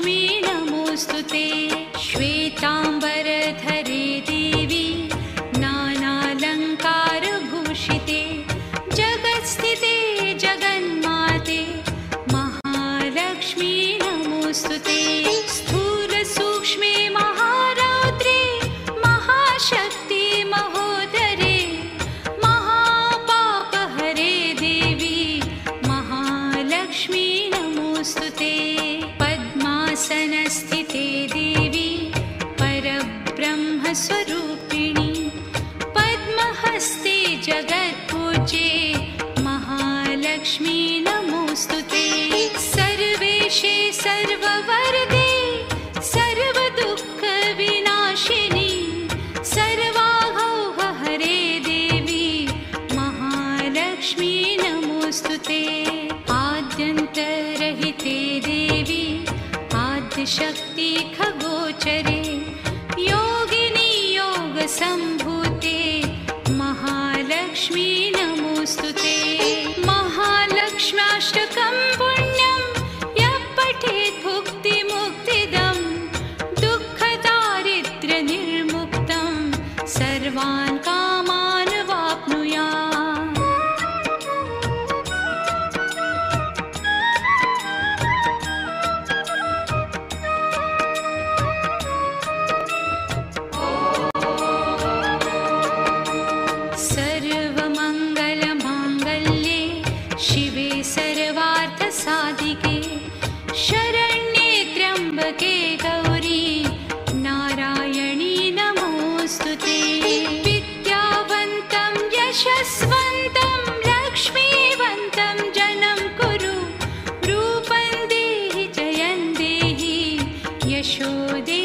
लक्ष्मी नमोऽस्तु ते श्वेताम्बरधरे देवी नानालङ्कारभूषिते जगत्स्थिते जगन्माते महालक्ष्मी नमोऽस्तु ते स्थूलसूक्ष्मे महारात्रे महाशक्ति महोदरे महापापहरे देवी महालक्ष्मी नमोऽस्तु ते स्थिते देवी परब्रह्मस्वरूपिणि पद्महस्ते जगत्पूजे महालक्ष्मी नमोऽस्तु ते। सर्वेशे सर्ववरदे सर्वदुःखविनाशिनि सर्वाहोह हरे देवी महालक्ष्मी नमोऽस्तु ते। आद्यन्तरहिते देवी आद्यशक्ति खगोचरे योगिनि योगसम्भूते महालक्ष्मी यशोदे